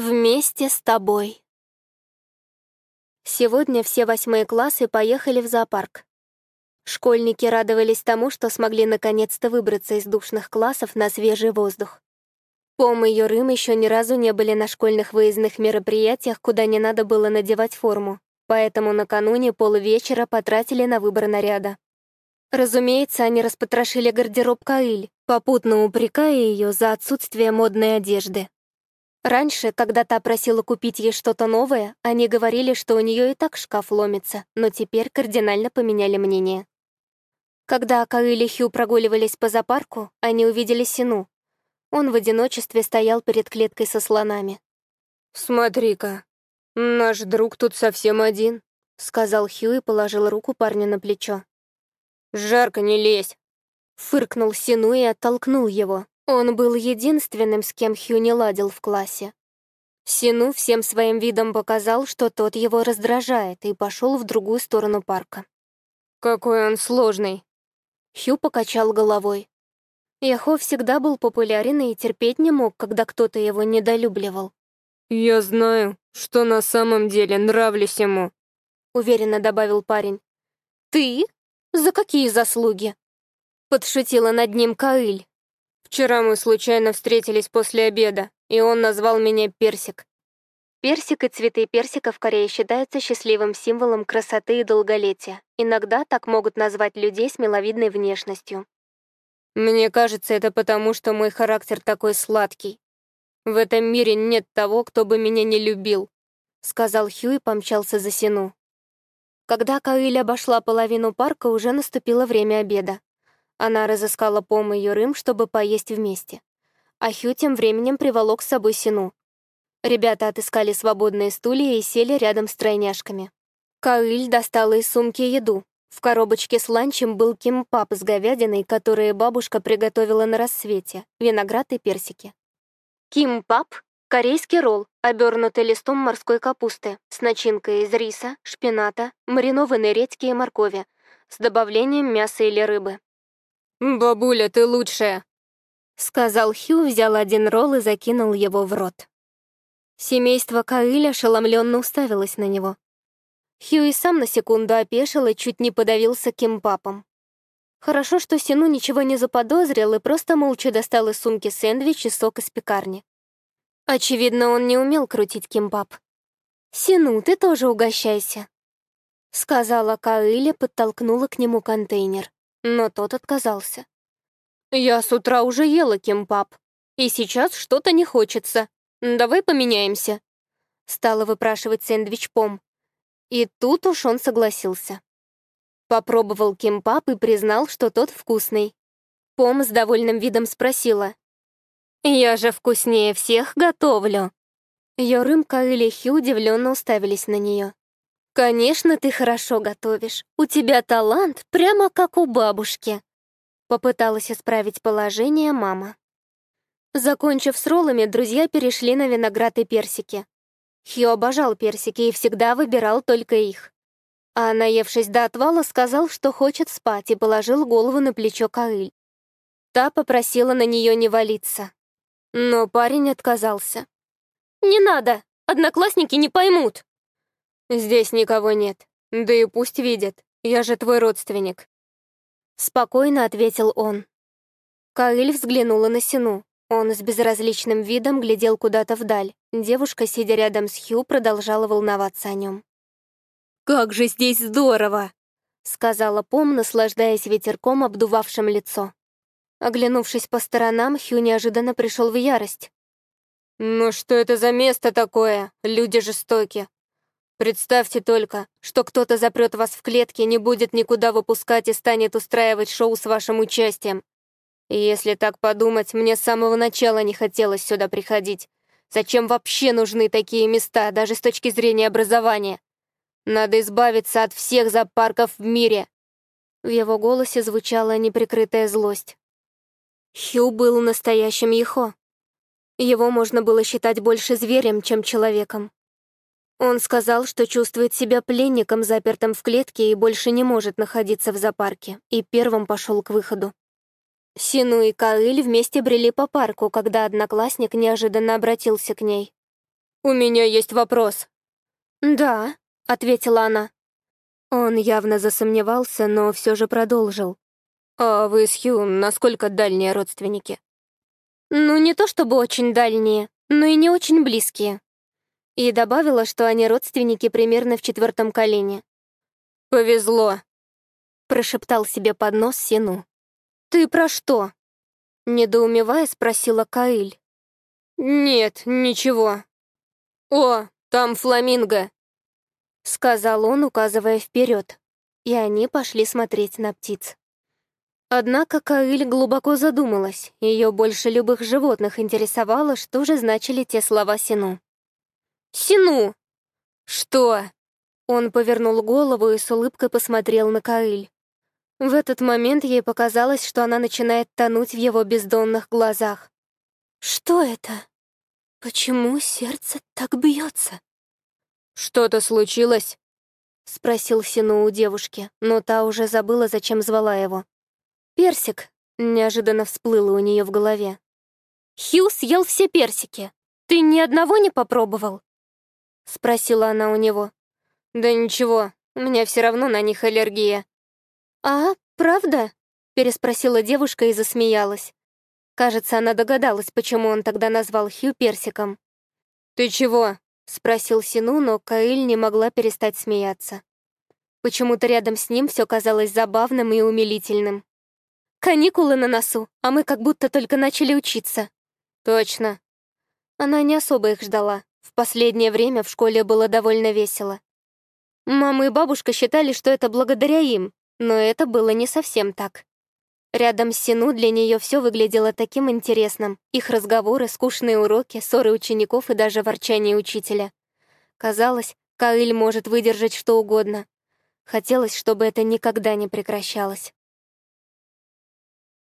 Вместе с тобой. Сегодня все восьмые классы поехали в зоопарк. Школьники радовались тому, что смогли наконец-то выбраться из душных классов на свежий воздух. Пом и Юрым еще ни разу не были на школьных выездных мероприятиях, куда не надо было надевать форму, поэтому накануне полвечера потратили на выбор наряда. Разумеется, они распотрошили гардероб Каиль, попутно упрекая ее за отсутствие модной одежды. Раньше, когда та просила купить ей что-то новое, они говорили, что у нее и так шкаф ломится, но теперь кардинально поменяли мнение. Когда Каил и Хью прогуливались по зоопарку, они увидели Сину. Он в одиночестве стоял перед клеткой со слонами. «Смотри-ка, наш друг тут совсем один», — сказал Хью и положил руку парню на плечо. «Жарко, не лезь!» Фыркнул Сину и оттолкнул его. Он был единственным, с кем Хью не ладил в классе. Сину всем своим видом показал, что тот его раздражает, и пошел в другую сторону парка. «Какой он сложный!» Хью покачал головой. Яхо всегда был популярен и терпеть не мог, когда кто-то его недолюбливал. «Я знаю, что на самом деле нравлюсь ему», — уверенно добавил парень. «Ты? За какие заслуги?» Подшутила над ним Каиль. Вчера мы случайно встретились после обеда, и он назвал меня Персик. Персик и цветы персика в Корее считаются счастливым символом красоты и долголетия. Иногда так могут назвать людей с миловидной внешностью. Мне кажется, это потому, что мой характер такой сладкий. В этом мире нет того, кто бы меня не любил, сказал Хью и помчался за Сину. Когда Каиль обошла половину парка, уже наступило время обеда. Она разыскала Пом и Юрым, чтобы поесть вместе. А Хью тем временем приволок с собой Сину. Ребята отыскали свободные стулья и сели рядом с тройняшками. Каиль достала из сумки еду. В коробочке с ланчем был кимпап с говядиной, которые бабушка приготовила на рассвете, виноград и персики. Кимпап — корейский ролл, обернутый листом морской капусты, с начинкой из риса, шпината, маринованной редьки и моркови, с добавлением мяса или рыбы. «Бабуля, ты лучшая!» — сказал Хью, взял один ролл и закинул его в рот. Семейство Каиля ошеломленно уставилось на него. Хью и сам на секунду опешил и чуть не подавился кимпапом. Хорошо, что Сину ничего не заподозрил и просто молча достал из сумки сэндвич и сок из пекарни. Очевидно, он не умел крутить кимпап. «Сину, ты тоже угощайся», — сказала Каиля, подтолкнула к нему контейнер но тот отказался. «Я с утра уже ела кимпап, и сейчас что-то не хочется. Давай поменяемся», — стала выпрашивать сэндвич Пом. И тут уж он согласился. Попробовал кимпап и признал, что тот вкусный. Пом с довольным видом спросила. «Я же вкуснее всех готовлю». Йорым, Каэль и Хью удивленно уставились на нее. «Конечно, ты хорошо готовишь. У тебя талант прямо как у бабушки», — попыталась исправить положение мама. Закончив с роллами, друзья перешли на виноград и персики. Хью обожал персики и всегда выбирал только их. А наевшись до отвала, сказал, что хочет спать, и положил голову на плечо Каиль. Та попросила на нее не валиться. Но парень отказался. «Не надо, одноклассники не поймут», «Здесь никого нет. Да и пусть видят. Я же твой родственник». Спокойно ответил он. Каиль взглянула на Сину. Он с безразличным видом глядел куда-то вдаль. Девушка, сидя рядом с Хью, продолжала волноваться о нем. «Как же здесь здорово!» — сказала Пом, наслаждаясь ветерком, обдувавшим лицо. Оглянувшись по сторонам, Хью неожиданно пришел в ярость. «Ну что это за место такое? Люди жестоки. Представьте только, что кто-то запрет вас в клетке, не будет никуда выпускать и станет устраивать шоу с вашим участием. И если так подумать, мне с самого начала не хотелось сюда приходить. Зачем вообще нужны такие места, даже с точки зрения образования? Надо избавиться от всех зоопарков в мире. В его голосе звучала неприкрытая злость. Хью был настоящим Ехо. Его можно было считать больше зверем, чем человеком. Он сказал, что чувствует себя пленником, запертым в клетке и больше не может находиться в зоопарке, и первым пошел к выходу. Сину и Каэль вместе брели по парку, когда одноклассник неожиданно обратился к ней. у меня есть вопрос». «Да», — ответила она. Он явно засомневался, но все же продолжил. «А вы с Хью насколько дальние родственники?» «Ну, не то чтобы очень дальние, но и не очень близкие». И добавила, что они родственники примерно в четвертом колене. «Повезло», — прошептал себе под нос Сину. «Ты про что?» Недоумевая, спросила Каиль. «Нет, ничего. О, там фламинго!» Сказал он, указывая вперед. И они пошли смотреть на птиц. Однако Каиль глубоко задумалась, ее больше любых животных интересовало, что же значили те слова Сину. «Сину!» «Что?» Он повернул голову и с улыбкой посмотрел на Каиль. В этот момент ей показалось, что она начинает тонуть в его бездонных глазах. «Что это? Почему сердце так бьется?» «Что-то случилось?» — спросил Сину у девушки, но та уже забыла, зачем звала его. «Персик!» — неожиданно всплыло у нее в голове. «Хью съел все персики. Ты ни одного не попробовал?» — спросила она у него. «Да ничего, у меня все равно на них аллергия». «А, правда?» — переспросила девушка и засмеялась. Кажется, она догадалась, почему он тогда назвал Хью персиком. «Ты чего?» — спросил Сину, но Каиль не могла перестать смеяться. Почему-то рядом с ним все казалось забавным и умилительным. Каникулы на носу, а мы как будто только начали учиться. Точно. Она не особо их ждала. В последнее время в школе было довольно весело. Мама и бабушка считали, что это благодаря им, но это было не совсем так. Рядом с Сину для нее все выглядело таким интересным. Их разговоры, скучные уроки, ссоры учеников и даже ворчание учителя. Казалось, Каиль может выдержать что угодно. Хотелось, чтобы это никогда не прекращалось.